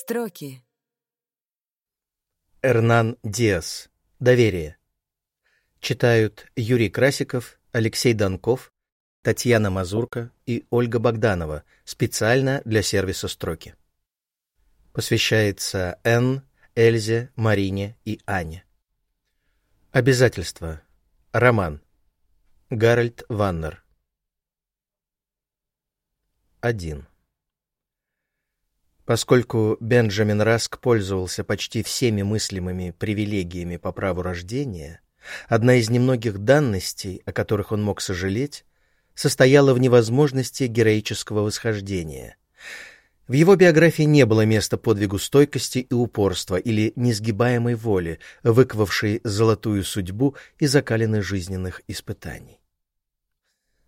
Строки. Эрнан Диас. Доверие. Читают Юрий Красиков, Алексей Донков, Татьяна Мазурка и Ольга Богданова специально для сервиса «Строки». Посвящается Н, Эльзе, Марине и Ане. Обязательства. Роман. Гарольд Ваннер. 1. Поскольку Бенджамин Раск пользовался почти всеми мыслимыми привилегиями по праву рождения, одна из немногих данностей, о которых он мог сожалеть, состояла в невозможности героического восхождения. В его биографии не было места подвигу стойкости и упорства или несгибаемой воли, выковавшей золотую судьбу и закаленных жизненных испытаний.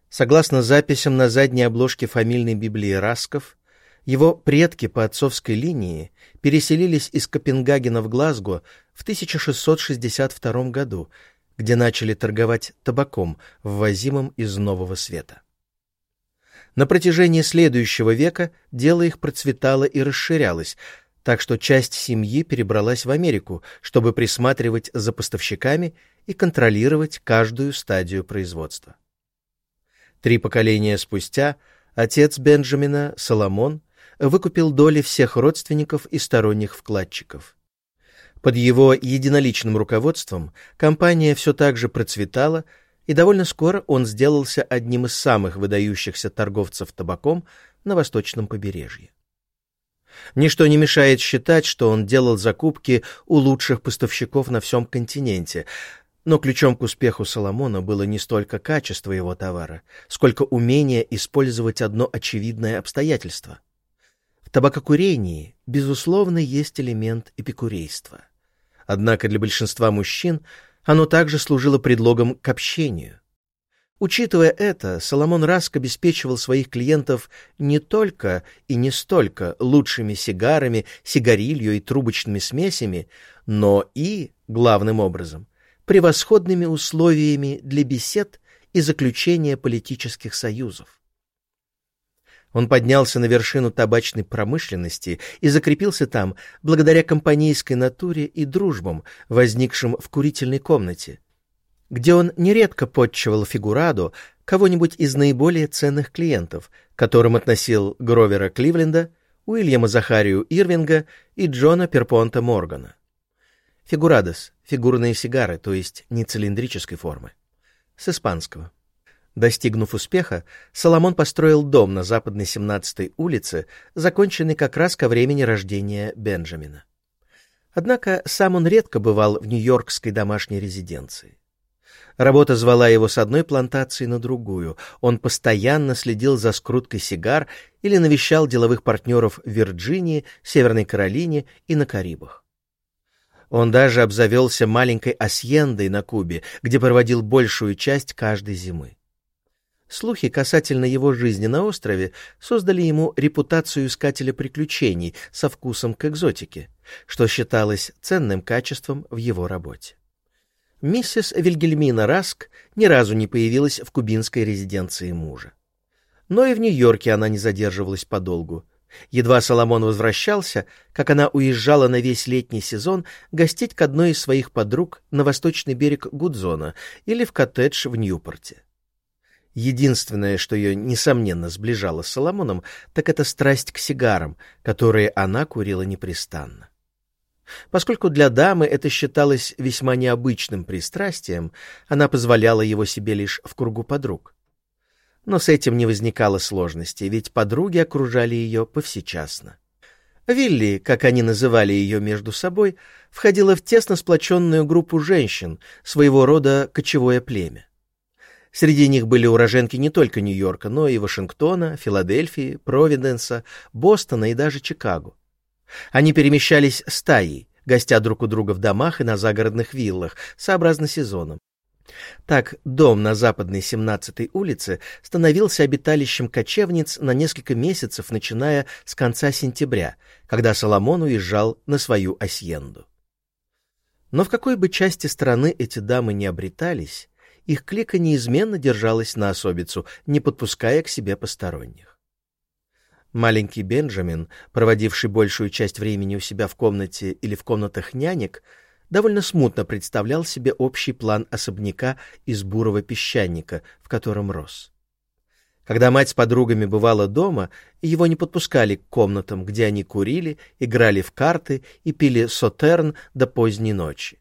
Согласно записям на задней обложке фамильной Библии Расков, его предки по отцовской линии переселились из Копенгагена в Глазго в 1662 году, где начали торговать табаком, ввозимым из Нового Света. На протяжении следующего века дело их процветало и расширялось, так что часть семьи перебралась в Америку, чтобы присматривать за поставщиками и контролировать каждую стадию производства. Три поколения спустя отец Бенджамина, Соломон, выкупил доли всех родственников и сторонних вкладчиков. Под его единоличным руководством компания все так же процветала, и довольно скоро он сделался одним из самых выдающихся торговцев табаком на восточном побережье. Ничто не мешает считать, что он делал закупки у лучших поставщиков на всем континенте, но ключом к успеху Соломона было не столько качество его товара, сколько умение использовать одно очевидное обстоятельство — табакокурении, безусловно, есть элемент эпикурейства. Однако для большинства мужчин оно также служило предлогом к общению. Учитывая это, Соломон Раск обеспечивал своих клиентов не только и не столько лучшими сигарами, сигарилью и трубочными смесями, но и, главным образом, превосходными условиями для бесед и заключения политических союзов. Он поднялся на вершину табачной промышленности и закрепился там благодаря компанейской натуре и дружбам, возникшим в курительной комнате, где он нередко подчивал фигураду кого-нибудь из наиболее ценных клиентов, которым относил Гровера Кливленда, Уильяма Захарию Ирвинга и Джона Перпонта Моргана. Фигурадос — фигурные сигары, то есть не цилиндрической формы. С испанского. Достигнув успеха, Соломон построил дом на западной 17-й улице, законченный как раз ко времени рождения Бенджамина. Однако сам он редко бывал в нью-йоркской домашней резиденции. Работа звала его с одной плантации на другую. Он постоянно следил за скруткой сигар или навещал деловых партнеров в Вирджинии, Северной Каролине и на Карибах. Он даже обзавелся маленькой асьендой на Кубе, где проводил большую часть каждой зимы. Слухи касательно его жизни на острове создали ему репутацию искателя приключений со вкусом к экзотике, что считалось ценным качеством в его работе. Миссис Вильгельмина Раск ни разу не появилась в кубинской резиденции мужа. Но и в Нью-Йорке она не задерживалась подолгу. Едва Соломон возвращался, как она уезжала на весь летний сезон гостить к одной из своих подруг на восточный берег Гудзона или в коттедж в Ньюпорте. Единственное, что ее, несомненно, сближало с Соломоном, так это страсть к сигарам, которые она курила непрестанно. Поскольку для дамы это считалось весьма необычным пристрастием, она позволяла его себе лишь в кругу подруг. Но с этим не возникало сложности, ведь подруги окружали ее повсечасно. Вилли, как они называли ее между собой, входила в тесно сплоченную группу женщин, своего рода кочевое племя. Среди них были уроженки не только Нью-Йорка, но и Вашингтона, Филадельфии, Провиденса, Бостона и даже Чикаго. Они перемещались стаей, гостя друг у друга в домах и на загородных виллах, сообразно сезонам. Так, дом на западной 17-й улице становился обиталищем кочевниц на несколько месяцев, начиная с конца сентября, когда Соломон уезжал на свою асьенду. Но в какой бы части страны эти дамы не обретались, их клика неизменно держалась на особицу, не подпуская к себе посторонних. Маленький Бенджамин, проводивший большую часть времени у себя в комнате или в комнатах нянек, довольно смутно представлял себе общий план особняка из бурого песчаника, в котором рос. Когда мать с подругами бывала дома, его не подпускали к комнатам, где они курили, играли в карты и пили сотерн до поздней ночи.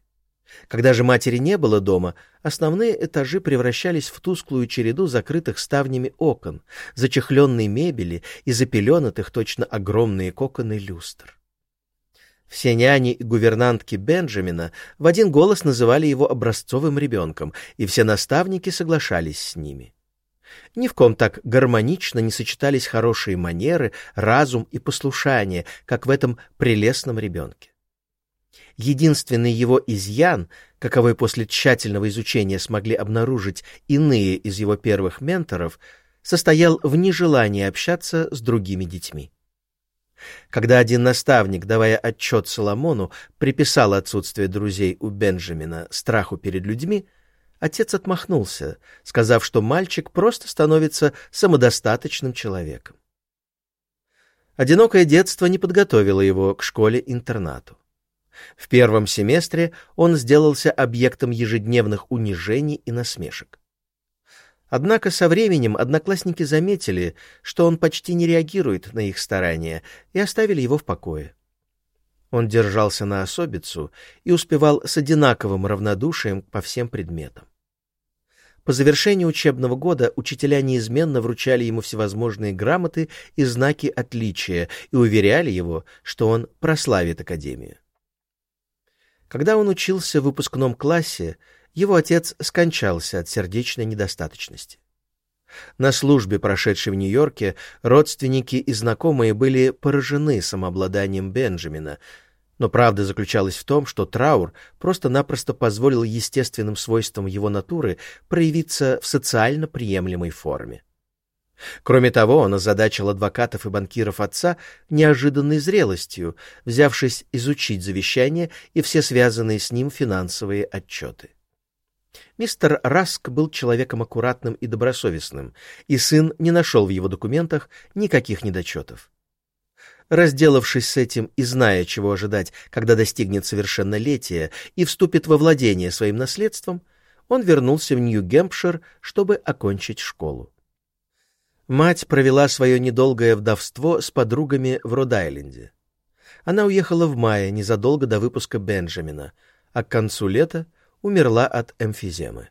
Когда же матери не было дома, основные этажи превращались в тусклую череду закрытых ставнями окон, зачехленной мебели и запеленатых точно огромные коконы люстр. Все няни и гувернантки Бенджамина в один голос называли его образцовым ребенком, и все наставники соглашались с ними. Ни в ком так гармонично не сочетались хорошие манеры, разум и послушание, как в этом прелестном ребенке. Единственный его изъян, каковой после тщательного изучения смогли обнаружить иные из его первых менторов, состоял в нежелании общаться с другими детьми. Когда один наставник, давая отчет Соломону, приписал отсутствие друзей у Бенджамина страху перед людьми, отец отмахнулся, сказав, что мальчик просто становится самодостаточным человеком. Одинокое детство не подготовило его к школе-интернату. В первом семестре он сделался объектом ежедневных унижений и насмешек. Однако со временем одноклассники заметили, что он почти не реагирует на их старания, и оставили его в покое. Он держался на особицу и успевал с одинаковым равнодушием по всем предметам. По завершении учебного года учителя неизменно вручали ему всевозможные грамоты и знаки отличия и уверяли его, что он прославит Академию. Когда он учился в выпускном классе, его отец скончался от сердечной недостаточности. На службе, прошедшей в Нью-Йорке, родственники и знакомые были поражены самообладанием Бенджамина, но правда заключалась в том, что траур просто-напросто позволил естественным свойствам его натуры проявиться в социально приемлемой форме. Кроме того, он озадачил адвокатов и банкиров отца неожиданной зрелостью, взявшись изучить завещание и все связанные с ним финансовые отчеты. Мистер Раск был человеком аккуратным и добросовестным, и сын не нашел в его документах никаких недочетов. Разделавшись с этим и зная, чего ожидать, когда достигнет совершеннолетия и вступит во владение своим наследством, он вернулся в Нью-Гэмпшир, чтобы окончить школу. Мать провела свое недолгое вдовство с подругами в Род-Айленде. Она уехала в мае, незадолго до выпуска Бенджамина, а к концу лета умерла от эмфиземы.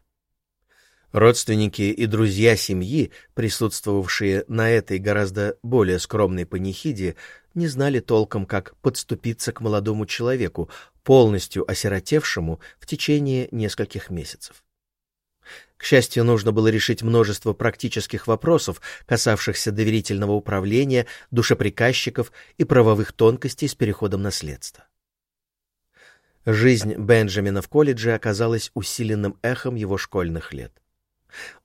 Родственники и друзья семьи, присутствовавшие на этой гораздо более скромной панихиде, не знали толком, как подступиться к молодому человеку, полностью осиротевшему в течение нескольких месяцев. К счастью, нужно было решить множество практических вопросов, касавшихся доверительного управления, душеприказчиков и правовых тонкостей с переходом наследства. Жизнь Бенджамина в колледже оказалась усиленным эхом его школьных лет.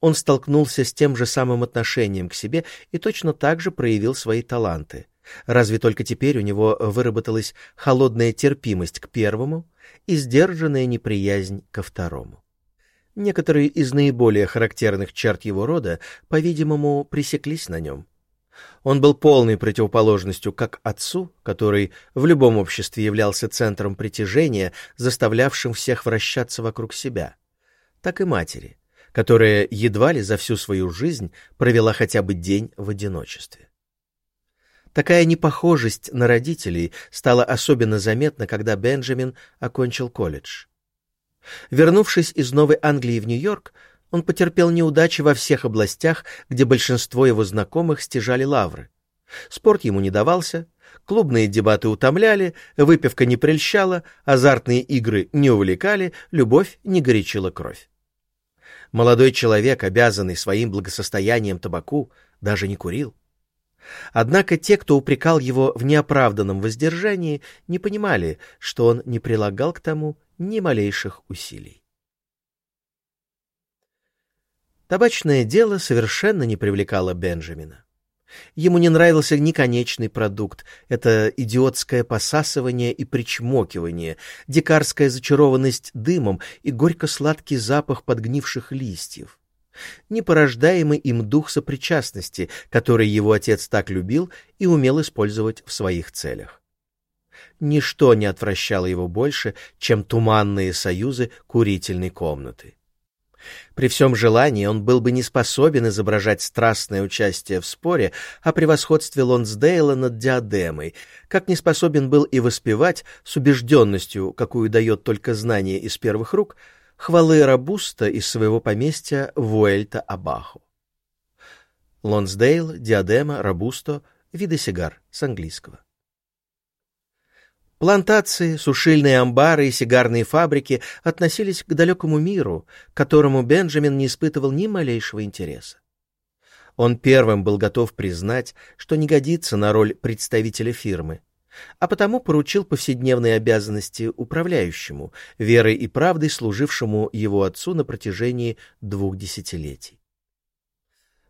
Он столкнулся с тем же самым отношением к себе и точно так же проявил свои таланты. Разве только теперь у него выработалась холодная терпимость к первому и сдержанная неприязнь ко второму. Некоторые из наиболее характерных черт его рода, по-видимому, пресеклись на нем. Он был полной противоположностью как отцу, который в любом обществе являлся центром притяжения, заставлявшим всех вращаться вокруг себя, так и матери, которая едва ли за всю свою жизнь провела хотя бы день в одиночестве. Такая непохожесть на родителей стала особенно заметна, когда Бенджамин окончил колледж. Вернувшись из Новой Англии в Нью-Йорк, он потерпел неудачи во всех областях, где большинство его знакомых стяжали лавры. Спорт ему не давался, клубные дебаты утомляли, выпивка не прельщала, азартные игры не увлекали, любовь не горячила кровь. Молодой человек, обязанный своим благосостоянием табаку, даже не курил. Однако те, кто упрекал его в неоправданном воздержании, не понимали, что он не прилагал к тому ни малейших усилий. Табачное дело совершенно не привлекало Бенджамина. Ему не нравился ни конечный продукт, это идиотское посасывание и причмокивание, дикарская зачарованность дымом и горько-сладкий запах подгнивших листьев. ни порождаемый им дух сопричастности, который его отец так любил и умел использовать в своих целях. Ничто не отвращало его больше, чем туманные союзы курительной комнаты. При всем желании он был бы не способен изображать страстное участие в споре о превосходстве Лонсдейла над диадемой, как не способен был и воспевать с убежденностью, какую дает только знание из первых рук, хвалы Рабуста из своего поместья Вуэльта-Абаху. Лонсдейл, диадема, Рабусто, виды сигар с английского. Плантации, сушильные амбары и сигарные фабрики относились к далекому миру, к которому Бенджамин не испытывал ни малейшего интереса. Он первым был готов признать, что не годится на роль представителя фирмы, а потому поручил повседневные обязанности управляющему, верой и правдой служившему его отцу на протяжении двух десятилетий.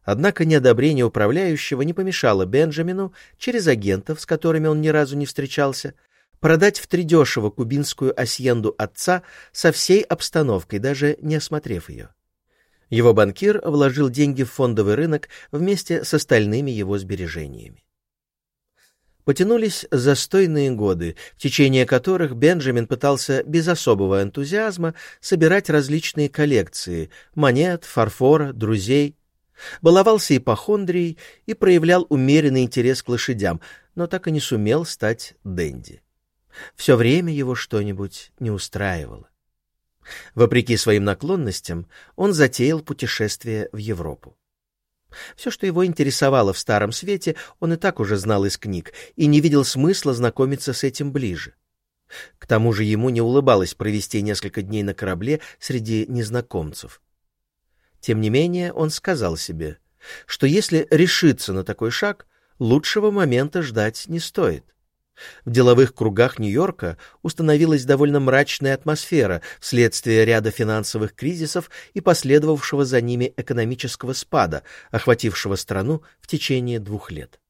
Однако неодобрение управляющего не помешало Бенджамину через агентов, с которыми он ни разу не встречался, продать втридешево кубинскую асьенду отца со всей обстановкой, даже не осмотрев ее. Его банкир вложил деньги в фондовый рынок вместе с остальными его сбережениями. Потянулись застойные годы, в течение которых Бенджамин пытался без особого энтузиазма собирать различные коллекции монет, фарфора, друзей. Баловался ипохондрией и проявлял умеренный интерес к лошадям, но так и не сумел стать денди. Все время его что-нибудь не устраивало. Вопреки своим наклонностям, он затеял путешествие в Европу. Все, что его интересовало в Старом Свете, он и так уже знал из книг и не видел смысла знакомиться с этим ближе. К тому же ему не улыбалось провести несколько дней на корабле среди незнакомцев. Тем не менее, он сказал себе, что если решиться на такой шаг, лучшего момента ждать не стоит. В деловых кругах Нью-Йорка установилась довольно мрачная атмосфера вследствие ряда финансовых кризисов и последовавшего за ними экономического спада, охватившего страну в течение двух лет.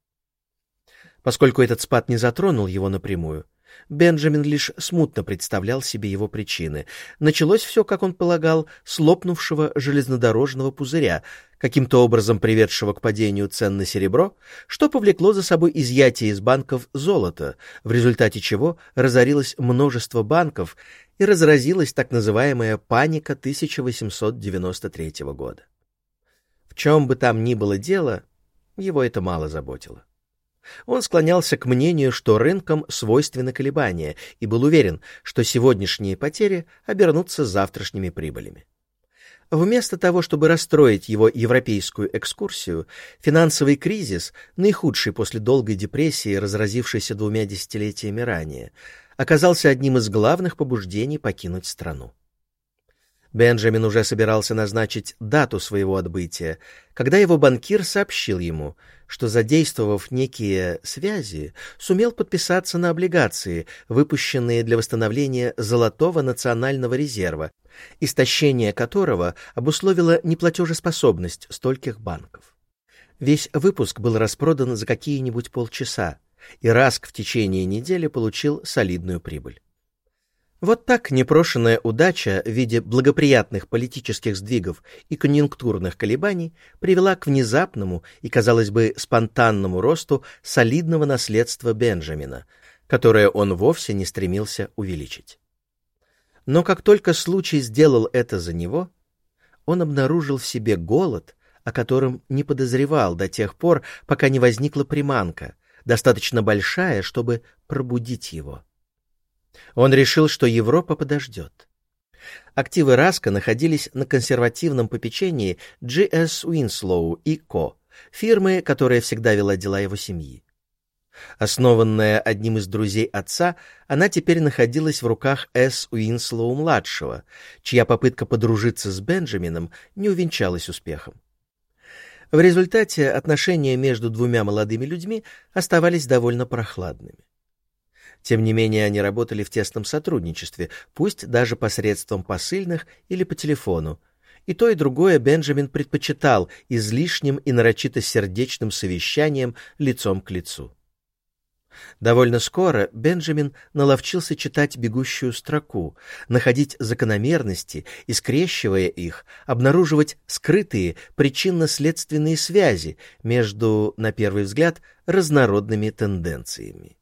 Поскольку этот спад не затронул его напрямую, Бенджамин лишь смутно представлял себе его причины. Началось все, как он полагал, с лопнувшего железнодорожного пузыря, каким-то образом приведшего к падению цен на серебро, что повлекло за собой изъятие из банков золота, в результате чего разорилось множество банков и разразилась так называемая паника 1893 года. В чем бы там ни было дело, его это мало заботило. Он склонялся к мнению, что рынкам свойственны колебания, и был уверен, что сегодняшние потери обернутся завтрашними прибылями. Вместо того, чтобы расстроить его европейскую экскурсию, финансовый кризис, наихудший после долгой депрессии, разразившейся двумя десятилетиями ранее, оказался одним из главных побуждений покинуть страну. Бенджамин уже собирался назначить дату своего отбытия, когда его банкир сообщил ему, что, задействовав некие связи, сумел подписаться на облигации, выпущенные для восстановления Золотого национального резерва, истощение которого обусловило неплатежеспособность стольких банков. Весь выпуск был распродан за какие-нибудь полчаса, и Раск в течение недели получил солидную прибыль. Вот так непрошенная удача в виде благоприятных политических сдвигов и конъюнктурных колебаний привела к внезапному и, казалось бы, спонтанному росту солидного наследства Бенджамина, которое он вовсе не стремился увеличить. Но как только случай сделал это за него, он обнаружил в себе голод, о котором не подозревал до тех пор, пока не возникла приманка, достаточно большая, чтобы пробудить его. Он решил, что Европа подождет. Активы Раска находились на консервативном попечении G.S. Уинслоу и Co., фирмы, которая всегда вела дела его семьи. Основанная одним из друзей отца, она теперь находилась в руках С. Уинслоу-младшего, чья попытка подружиться с Бенджамином не увенчалась успехом. В результате отношения между двумя молодыми людьми оставались довольно прохладными. Тем не менее, они работали в тесном сотрудничестве, пусть даже посредством посыльных или по телефону. И то, и другое Бенджамин предпочитал излишним и нарочито сердечным совещанием лицом к лицу. Довольно скоро Бенджамин наловчился читать бегущую строку, находить закономерности и, скрещивая их, обнаруживать скрытые причинно-следственные связи между, на первый взгляд, разнородными тенденциями.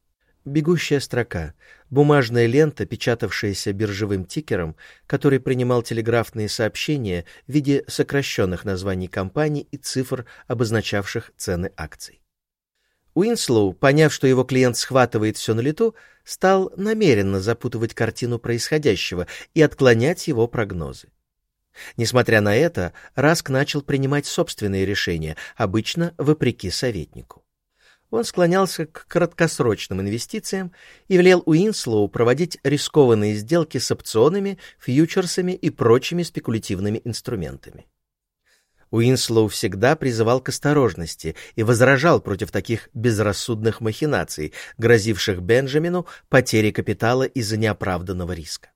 Бегущая строка — бумажная лента, печатавшаяся биржевым тикером, который принимал телеграфные сообщения в виде сокращенных названий компаний и цифр, обозначавших цены акций. Уинслоу, поняв, что его клиент схватывает все на лету, стал намеренно запутывать картину происходящего и отклонять его прогнозы. Несмотря на это, Раск начал принимать собственные решения, обычно вопреки советнику. Он склонялся к краткосрочным инвестициям и велел Уинслоу проводить рискованные сделки с опционами, фьючерсами и прочими спекулятивными инструментами. Уинслоу всегда призывал к осторожности и возражал против таких безрассудных махинаций, грозивших Бенджамину потерей капитала из-за неоправданного риска.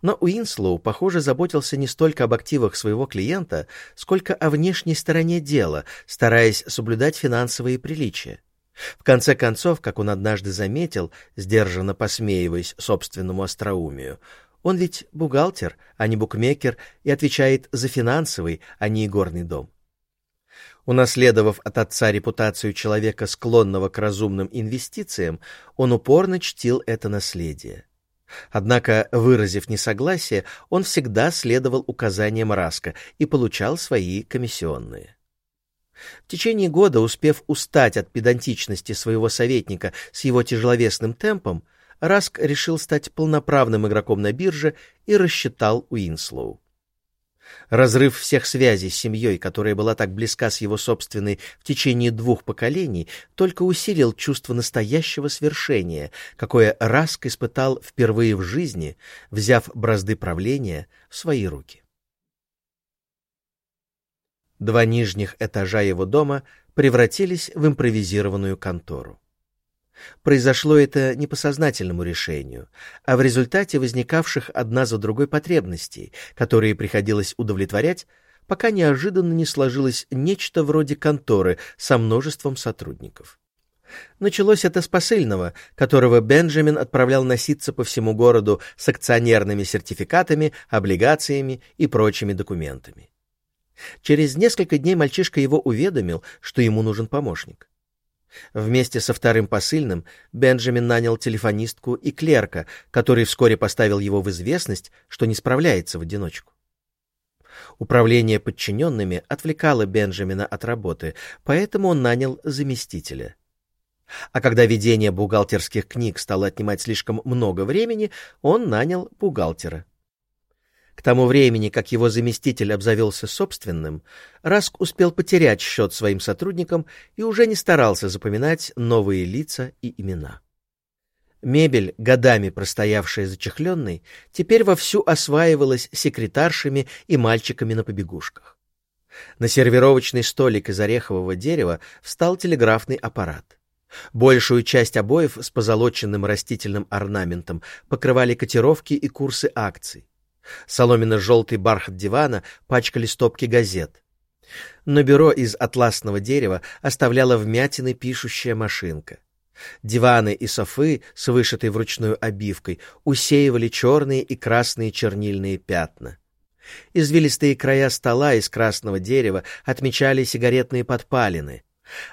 Но Уинслоу, похоже, заботился не столько об активах своего клиента, сколько о внешней стороне дела, стараясь соблюдать финансовые приличия. В конце концов, как он однажды заметил, сдержанно посмеиваясь собственному остроумию, он ведь бухгалтер, а не букмекер, и отвечает за финансовый, а не игорный дом. Унаследовав от отца репутацию человека, склонного к разумным инвестициям, он упорно чтил это наследие. Однако, выразив несогласие, он всегда следовал указаниям Раска и получал свои комиссионные. В течение года, успев устать от педантичности своего советника с его тяжеловесным темпом, Раск решил стать полноправным игроком на бирже и рассчитал Уинслоу. Разрыв всех связей с семьей, которая была так близка с его собственной в течение двух поколений, только усилил чувство настоящего свершения, какое Раск испытал впервые в жизни, взяв бразды правления в свои руки. Два нижних этажа его дома превратились в импровизированную контору. Произошло это не по сознательному решению, а в результате возникавших одна за другой потребностей, которые приходилось удовлетворять, пока неожиданно не сложилось нечто вроде конторы со множеством сотрудников. Началось это с посыльного, которого Бенджамин отправлял носиться по всему городу с акционерными сертификатами, облигациями и прочими документами. Через несколько дней мальчишка его уведомил, что ему нужен помощник. Вместе со вторым посыльным Бенджамин нанял телефонистку и клерка, который вскоре поставил его в известность, что не справляется в одиночку. Управление подчиненными отвлекало Бенджамина от работы, поэтому он нанял заместителя. А когда ведение бухгалтерских книг стало отнимать слишком много времени, он нанял бухгалтера. К тому времени, как его заместитель обзавелся собственным, Раск успел потерять счет своим сотрудникам и уже не старался запоминать новые лица и имена. Мебель, годами простоявшая зачехленной, теперь вовсю осваивалась секретаршами и мальчиками на побегушках. На сервировочный столик из орехового дерева встал телеграфный аппарат. Большую часть обоев с позолоченным растительным орнаментом покрывали котировки и курсы акций. Соломенно-желтый бархат дивана пачкали стопки газет. На бюро из атласного дерева оставляла вмятины пишущая машинка. Диваны и софы с вышитой вручную обивкой усеивали черные и красные чернильные пятна. Извилистые края стола из красного дерева отмечали сигаретные подпалины,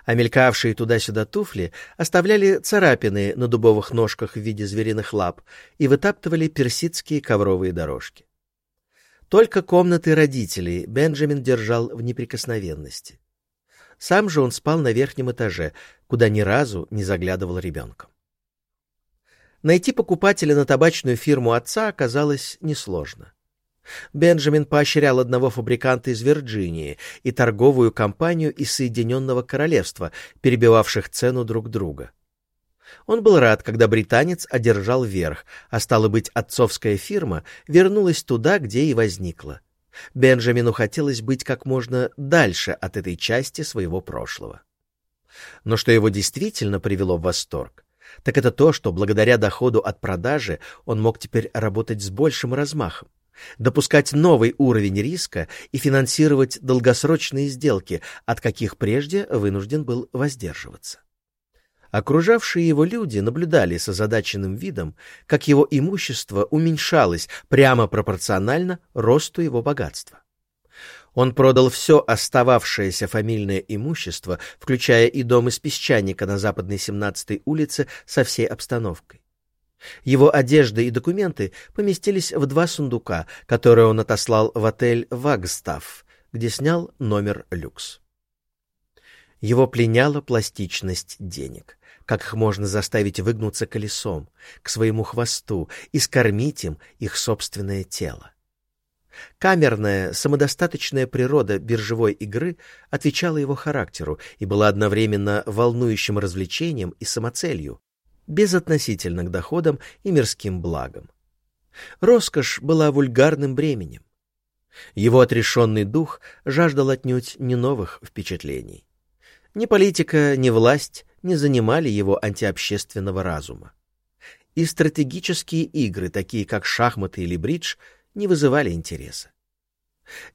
а мелькавшие туда-сюда туфли оставляли царапины на дубовых ножках в виде звериных лап и вытаптывали персидские ковровые дорожки. Только комнаты родителей Бенджамин держал в неприкосновенности. Сам же он спал на верхнем этаже, куда ни разу не заглядывал ребенком. Найти покупателя на табачную фирму отца оказалось несложно. Бенджамин поощрял одного фабриканта из Вирджинии и торговую компанию из Соединенного Королевства, перебивавших цену друг друга. Он был рад, когда британец одержал верх, а стало быть, отцовская фирма вернулась туда, где и возникла. Бенджамину хотелось быть как можно дальше от этой части своего прошлого. Но что его действительно привело в восторг, так это то, что благодаря доходу от продажи он мог теперь работать с большим размахом допускать новый уровень риска и финансировать долгосрочные сделки, от каких прежде вынужден был воздерживаться. Окружавшие его люди наблюдали с озадаченным видом, как его имущество уменьшалось прямо пропорционально росту его богатства. Он продал все остававшееся фамильное имущество, включая и дом из песчаника на западной 17-й улице со всей обстановкой. Его одежда и документы поместились в два сундука, которые он отослал в отель «Вагстаф», где снял номер люкс. Его пленяла пластичность денег. Как их можно заставить выгнуться колесом, к своему хвосту и скормить им их собственное тело? Камерная, самодостаточная природа биржевой игры отвечала его характеру и была одновременно волнующим развлечением и самоцелью, безотносительно к доходам и мирским благам. Роскошь была вульгарным бременем. Его отрешенный дух жаждал отнюдь не новых впечатлений. Ни политика, ни власть не занимали его антиобщественного разума. И стратегические игры, такие как шахматы или бридж, не вызывали интереса.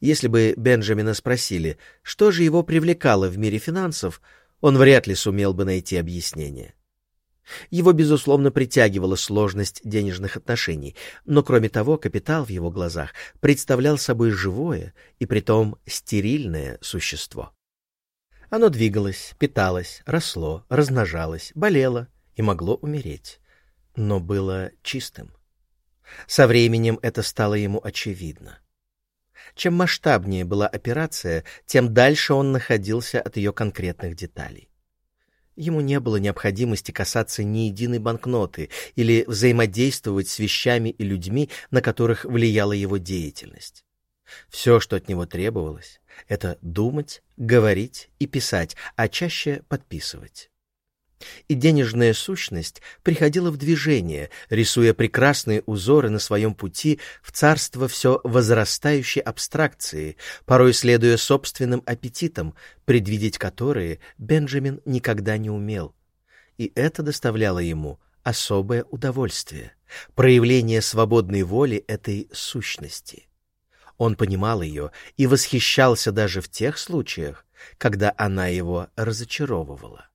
Если бы Бенджамина спросили, что же его привлекало в мире финансов, он вряд ли сумел бы найти объяснение. Его, безусловно, притягивала сложность денежных отношений, но, кроме того, капитал в его глазах представлял собой живое и притом стерильное существо. Оно двигалось, питалось, росло, размножалось, болело и могло умереть, но было чистым. Со временем это стало ему очевидно. Чем масштабнее была операция, тем дальше он находился от ее конкретных деталей. Ему не было необходимости касаться ни единой банкноты или взаимодействовать с вещами и людьми, на которых влияла его деятельность. Все, что от него требовалось, это думать, говорить и писать, а чаще подписывать и денежная сущность приходила в движение, рисуя прекрасные узоры на своем пути в царство все возрастающей абстракции, порой следуя собственным аппетитам, предвидеть которые Бенджамин никогда не умел. И это доставляло ему особое удовольствие, проявление свободной воли этой сущности. Он понимал ее и восхищался даже в тех случаях, когда она его разочаровывала.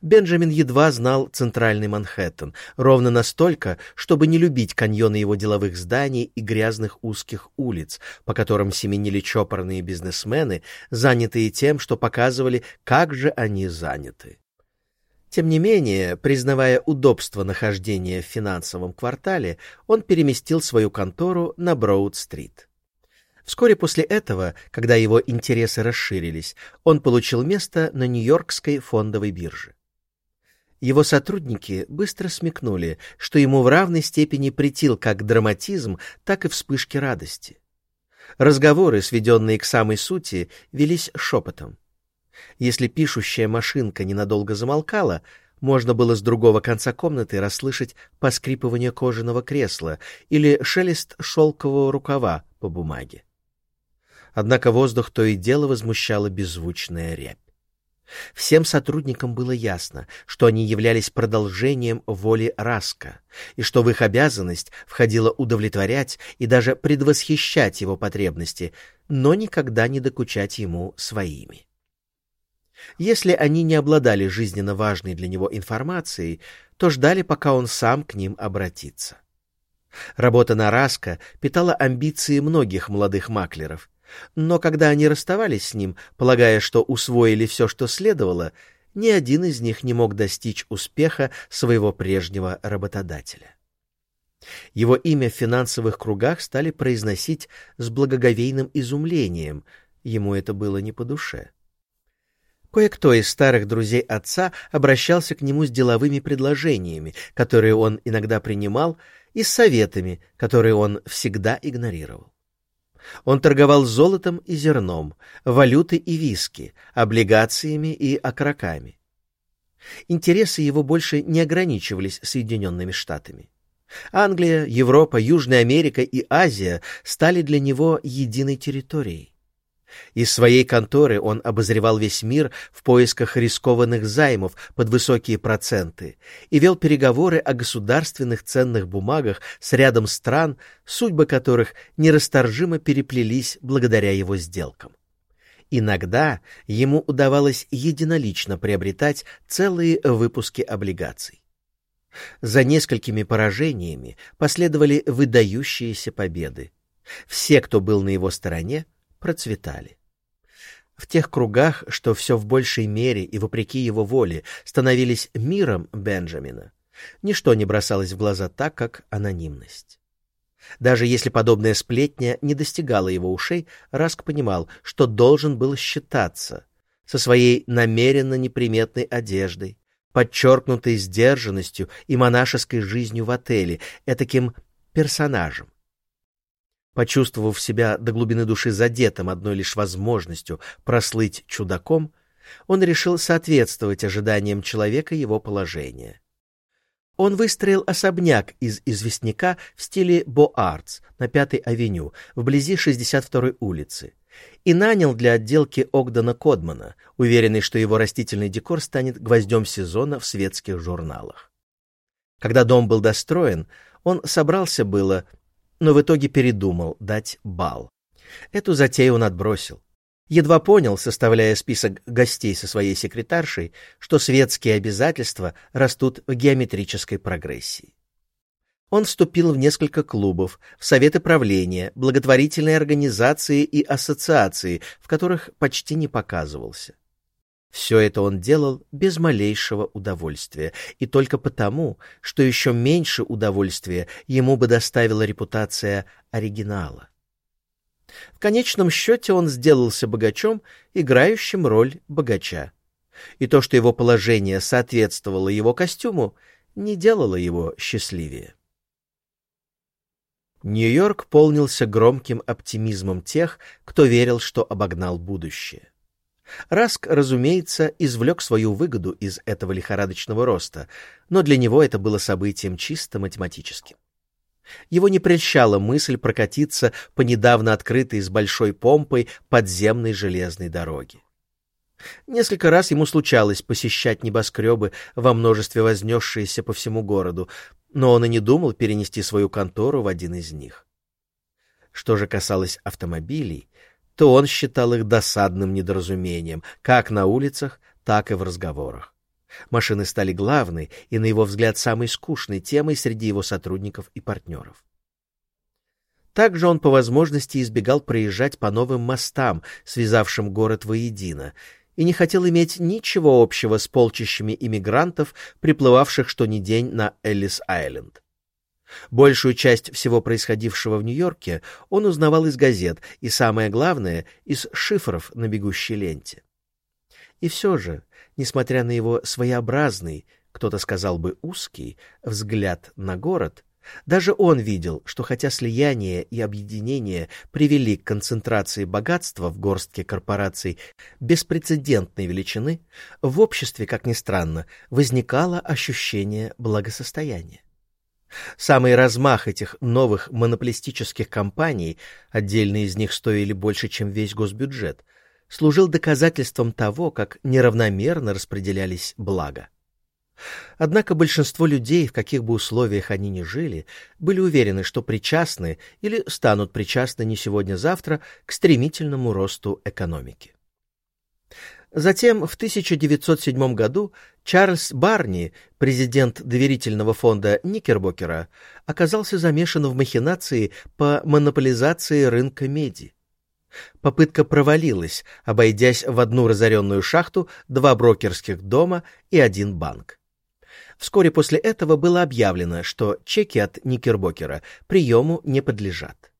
Бенджамин едва знал центральный Манхэттен, ровно настолько, чтобы не любить каньоны его деловых зданий и грязных узких улиц, по которым семенили чопорные бизнесмены, занятые тем, что показывали, как же они заняты. Тем не менее, признавая удобство нахождения в финансовом квартале, он переместил свою контору на Броуд-стрит. Вскоре после этого, когда его интересы расширились, он получил место на Нью-Йоркской фондовой бирже. Его сотрудники быстро смекнули, что ему в равной степени претил как драматизм, так и вспышки радости. Разговоры, сведенные к самой сути, велись шепотом. Если пишущая машинка ненадолго замолкала, можно было с другого конца комнаты расслышать поскрипывание кожаного кресла или шелест шелкового рукава по бумаге однако воздух то и дело возмущала беззвучная рябь. Всем сотрудникам было ясно, что они являлись продолжением воли Раска, и что в их обязанность входило удовлетворять и даже предвосхищать его потребности, но никогда не докучать ему своими. Если они не обладали жизненно важной для него информацией, то ждали, пока он сам к ним обратится. Работа на Раска питала амбиции многих молодых маклеров, но когда они расставались с ним, полагая, что усвоили все, что следовало, ни один из них не мог достичь успеха своего прежнего работодателя. Его имя в финансовых кругах стали произносить с благоговейным изумлением, ему это было не по душе. Кое-кто из старых друзей отца обращался к нему с деловыми предложениями, которые он иногда принимал, и с советами, которые он всегда игнорировал. Он торговал золотом и зерном, валютой и виски, облигациями и окороками. Интересы его больше не ограничивались Соединенными Штатами. Англия, Европа, Южная Америка и Азия стали для него единой территорией. Из своей конторы он обозревал весь мир в поисках рискованных займов под высокие проценты и вел переговоры о государственных ценных бумагах с рядом стран, судьбы которых нерасторжимо переплелись благодаря его сделкам. Иногда ему удавалось единолично приобретать целые выпуски облигаций. За несколькими поражениями последовали выдающиеся победы. Все, кто был на его стороне, процветали. В тех кругах, что все в большей мере и вопреки его воле становились миром Бенджамина, ничто не бросалось в глаза так, как анонимность. Даже если подобная сплетня не достигала его ушей, Раск понимал, что должен был считаться со своей намеренно неприметной одеждой, подчеркнутой сдержанностью и монашеской жизнью в отеле, этаким персонажем. Почувствовав себя до глубины души задетым одной лишь возможностью прослыть чудаком, он решил соответствовать ожиданиям человека его положения. Он выстроил особняк из известняка в стиле Бо-Артс на Пятой авеню, вблизи 62-й улицы, и нанял для отделки Огдена Кодмана, уверенный, что его растительный декор станет гвоздем сезона в светских журналах. Когда дом был достроен, он собрался было, но в итоге передумал дать бал. Эту затею он отбросил. Едва понял, составляя список гостей со своей секретаршей, что светские обязательства растут в геометрической прогрессии. Он вступил в несколько клубов, в советы правления, благотворительные организации и ассоциации, в которых почти не показывался. Все это он делал без малейшего удовольствия, и только потому, что еще меньше удовольствия ему бы доставила репутация оригинала. В конечном счете он сделался богачом, играющим роль богача. И то, что его положение соответствовало его костюму, не делало его счастливее. Нью-Йорк полнился громким оптимизмом тех, кто верил, что обогнал будущее. Раск, разумеется, извлек свою выгоду из этого лихорадочного роста, но для него это было событием чисто математическим. Его не прельщала мысль прокатиться по недавно открытой с большой помпой подземной железной дороге. Несколько раз ему случалось посещать небоскребы во множестве вознесшиеся по всему городу, но он и не думал перенести свою контору в один из них. Что же касалось автомобилей, то он считал их досадным недоразумением как на улицах, так и в разговорах. Машины стали главной и, на его взгляд, самой скучной темой среди его сотрудников и партнеров. Также он по возможности избегал проезжать по новым мостам, связавшим город воедино, и не хотел иметь ничего общего с полчищами иммигрантов, приплывавших что ни день на Эллис-Айленд. Большую часть всего происходившего в Нью-Йорке он узнавал из газет и, самое главное, из шифров на бегущей ленте. И все же, несмотря на его своеобразный, кто-то сказал бы узкий, взгляд на город, даже он видел, что хотя слияние и объединение привели к концентрации богатства в горстке корпораций беспрецедентной величины, в обществе, как ни странно, возникало ощущение благосостояния. Самый размах этих новых монополистических компаний, отдельные из них стоили больше, чем весь госбюджет, служил доказательством того, как неравномерно распределялись блага. Однако большинство людей, в каких бы условиях они ни жили, были уверены, что причастны или станут причастны не сегодня-завтра к стремительному росту экономики. Затем в 1907 году Чарльз Барни, президент доверительного фонда Никербокера, оказался замешан в махинации по монополизации рынка меди. Попытка провалилась, обойдясь в одну разоренную шахту, два брокерских дома и один банк. Вскоре после этого было объявлено, что чеки от Никербокера приему не подлежат.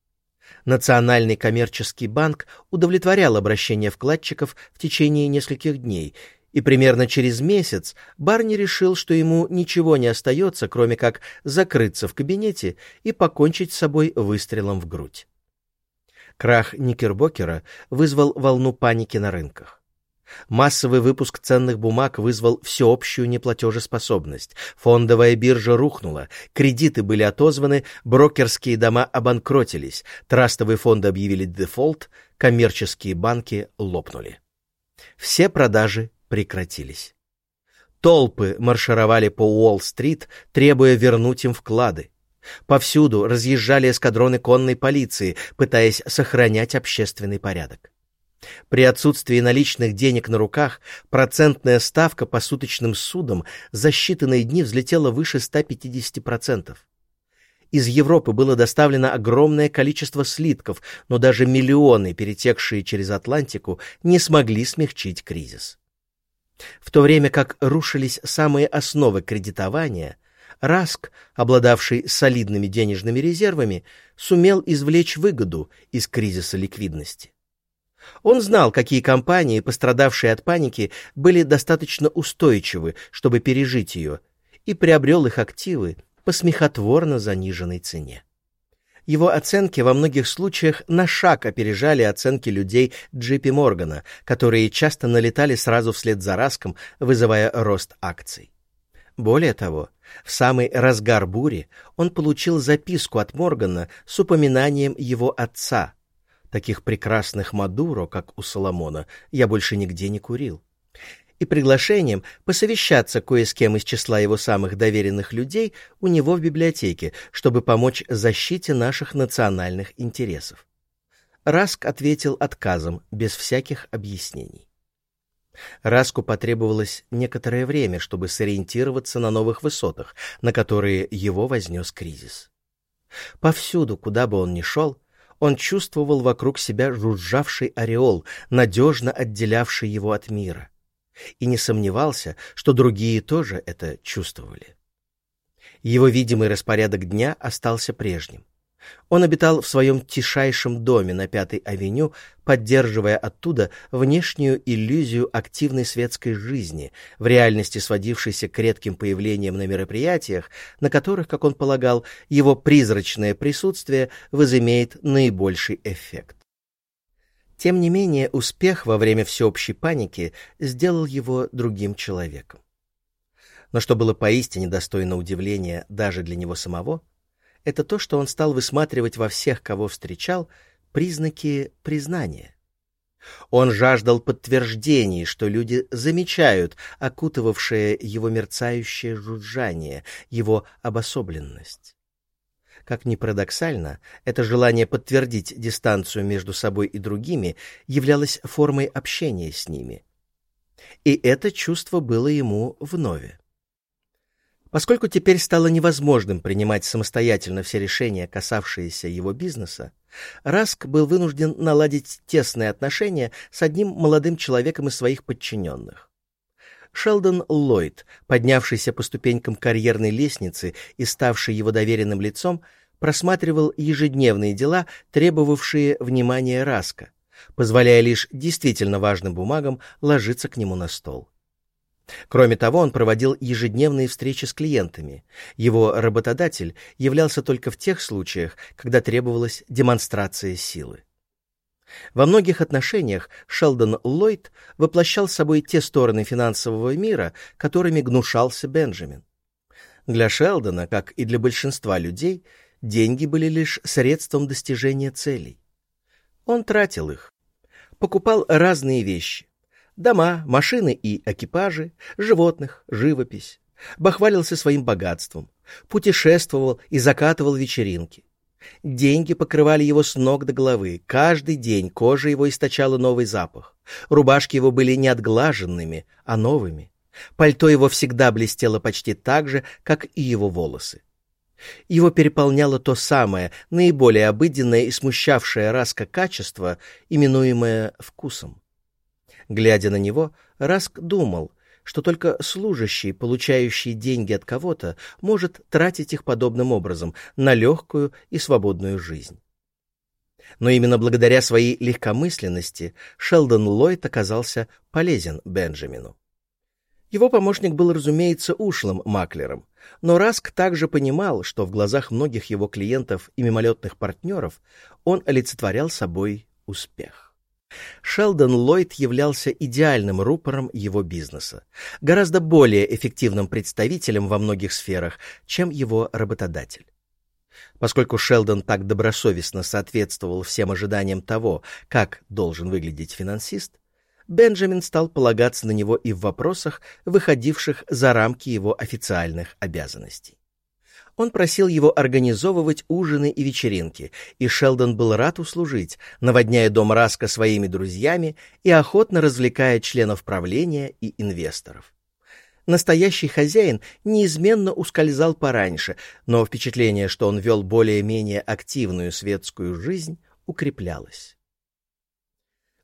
Национальный коммерческий банк удовлетворял обращение вкладчиков в течение нескольких дней, и примерно через месяц Барни решил, что ему ничего не остается, кроме как закрыться в кабинете и покончить с собой выстрелом в грудь. Крах Никербокера вызвал волну паники на рынках. Массовый выпуск ценных бумаг вызвал всеобщую неплатежеспособность. Фондовая биржа рухнула, кредиты были отозваны, брокерские дома обанкротились, трастовые фонды объявили дефолт, коммерческие банки лопнули. Все продажи прекратились. Толпы маршировали по Уолл-стрит, требуя вернуть им вклады. Повсюду разъезжали эскадроны конной полиции, пытаясь сохранять общественный порядок. При отсутствии наличных денег на руках процентная ставка по суточным судам за считанные дни взлетела выше 150%. Из Европы было доставлено огромное количество слитков, но даже миллионы, перетекшие через Атлантику, не смогли смягчить кризис. В то время как рушились самые основы кредитования, Раск, обладавший солидными денежными резервами, сумел извлечь выгоду из кризиса ликвидности. Он знал, какие компании, пострадавшие от паники, были достаточно устойчивы, чтобы пережить ее, и приобрел их активы по смехотворно заниженной цене. Его оценки во многих случаях на шаг опережали оценки людей Джипи Моргана, которые часто налетали сразу вслед за Раском, вызывая рост акций. Более того, в самый разгар бури он получил записку от Моргана с упоминанием его отца. Таких прекрасных Мадуро, как у Соломона, я больше нигде не курил и приглашением посовещаться кое с кем из числа его самых доверенных людей у него в библиотеке, чтобы помочь защите наших национальных интересов. Раск ответил отказом, без всяких объяснений. Раску потребовалось некоторое время, чтобы сориентироваться на новых высотах, на которые его вознес кризис. Повсюду, куда бы он ни шел, он чувствовал вокруг себя жужжавший ореол, надежно отделявший его от мира и не сомневался, что другие тоже это чувствовали. Его видимый распорядок дня остался прежним. Он обитал в своем тишайшем доме на Пятой авеню, поддерживая оттуда внешнюю иллюзию активной светской жизни, в реальности сводившейся к редким появлениям на мероприятиях, на которых, как он полагал, его призрачное присутствие возымеет наибольший эффект. Тем не менее, успех во время всеобщей паники сделал его другим человеком. Но что было поистине достойно удивления даже для него самого, это то, что он стал высматривать во всех, кого встречал, признаки признания. Он жаждал подтверждений, что люди замечают окутывавшее его мерцающее жужжание, его обособленность. Как ни парадоксально, это желание подтвердить дистанцию между собой и другими являлось формой общения с ними. И это чувство было ему вновь. Поскольку теперь стало невозможным принимать самостоятельно все решения, касавшиеся его бизнеса, Раск был вынужден наладить тесные отношения с одним молодым человеком из своих подчиненных. Шелдон Ллойд, поднявшийся по ступенькам карьерной лестницы и ставший его доверенным лицом, просматривал ежедневные дела, требовавшие внимания Раска, позволяя лишь действительно важным бумагам ложиться к нему на стол. Кроме того, он проводил ежедневные встречи с клиентами. Его работодатель являлся только в тех случаях, когда требовалась демонстрация силы. Во многих отношениях Шелдон Ллойд воплощал собой те стороны финансового мира, которыми гнушался Бенджамин. Для Шелдона, как и для большинства людей, деньги были лишь средством достижения целей. Он тратил их, покупал разные вещи — дома, машины и экипажи, животных, живопись, бахвалился своим богатством, путешествовал и закатывал вечеринки. Деньги покрывали его с ног до головы. Каждый день кожа его источала новый запах. Рубашки его были не отглаженными, а новыми. Пальто его всегда блестело почти так же, как и его волосы. Его переполняло то самое, наиболее обыденное и смущавшее Раска качество, именуемое вкусом. Глядя на него, Раск думал, что только служащий, получающий деньги от кого-то, может тратить их подобным образом на легкую и свободную жизнь. Но именно благодаря своей легкомысленности Шелдон Ллойд оказался полезен Бенджамину. Его помощник был, разумеется, ушлым маклером, но Раск также понимал, что в глазах многих его клиентов и мимолетных партнеров он олицетворял собой успех. Шелдон Ллойд являлся идеальным рупором его бизнеса, гораздо более эффективным представителем во многих сферах, чем его работодатель. Поскольку Шелдон так добросовестно соответствовал всем ожиданиям того, как должен выглядеть финансист, Бенджамин стал полагаться на него и в вопросах, выходивших за рамки его официальных обязанностей. Он просил его организовывать ужины и вечеринки, и Шелдон был рад услужить, наводняя дом Раска своими друзьями и охотно развлекая членов правления и инвесторов. Настоящий хозяин неизменно ускользал пораньше, но впечатление, что он вел более-менее активную светскую жизнь, укреплялось.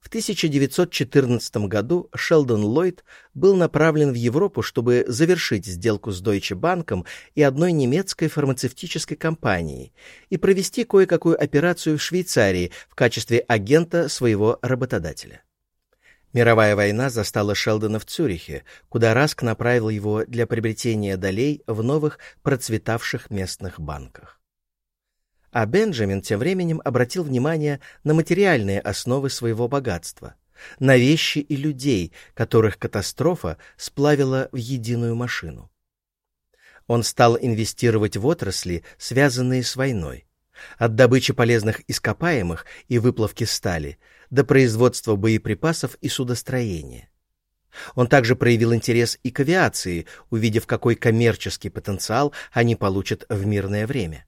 В 1914 году Шелдон Ллойд был направлен в Европу, чтобы завершить сделку с Deutsche Bank и одной немецкой фармацевтической компанией и провести кое-какую операцию в Швейцарии в качестве агента своего работодателя. Мировая война застала Шелдона в Цюрихе, куда Раск направил его для приобретения долей в новых процветавших местных банках. А Бенджамин тем временем обратил внимание на материальные основы своего богатства, на вещи и людей, которых катастрофа сплавила в единую машину. Он стал инвестировать в отрасли, связанные с войной, от добычи полезных ископаемых и выплавки стали до производства боеприпасов и судостроения. Он также проявил интерес и к авиации, увидев, какой коммерческий потенциал они получат в мирное время.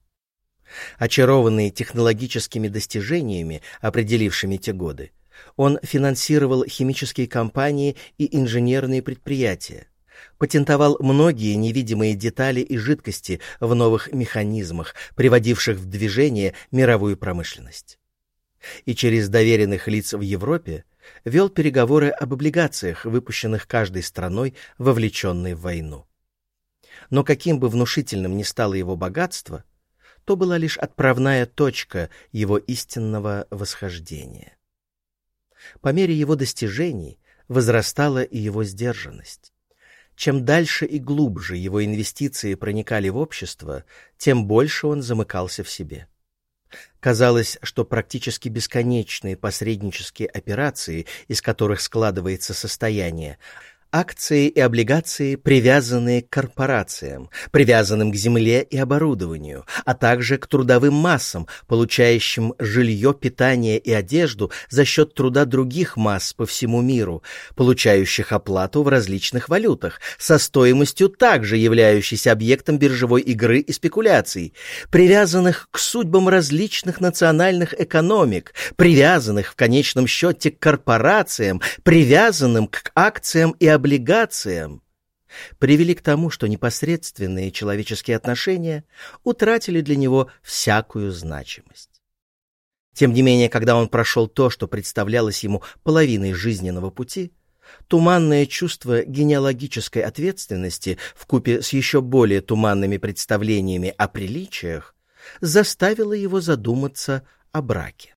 Очарованный технологическими достижениями, определившими те годы, он финансировал химические компании и инженерные предприятия, патентовал многие невидимые детали и жидкости в новых механизмах, приводивших в движение мировую промышленность. И через доверенных лиц в Европе вел переговоры об облигациях, выпущенных каждой страной, вовлеченной в войну. Но каким бы внушительным ни стало его богатство, то была лишь отправная точка его истинного восхождения. По мере его достижений возрастала и его сдержанность. Чем дальше и глубже его инвестиции проникали в общество, тем больше он замыкался в себе. Казалось, что практически бесконечные посреднические операции, из которых складывается состояние, акции и облигации, привязанные к корпорациям, привязанным к земле и оборудованию, а также к трудовым массам, получающим жилье, питание и одежду за счет труда других масс по всему миру, получающих оплату в различных валютах, со стоимостью также являющейся объектом биржевой игры и спекуляций, привязанных к судьбам различных национальных экономик, привязанных в конечном счете к корпорациям, привязанным к акциям и облигациям, облигациям привели к тому, что непосредственные человеческие отношения утратили для него всякую значимость. Тем не менее, когда он прошел то, что представлялось ему половиной жизненного пути, туманное чувство генеалогической ответственности в купе с еще более туманными представлениями о приличиях заставило его задуматься о браке.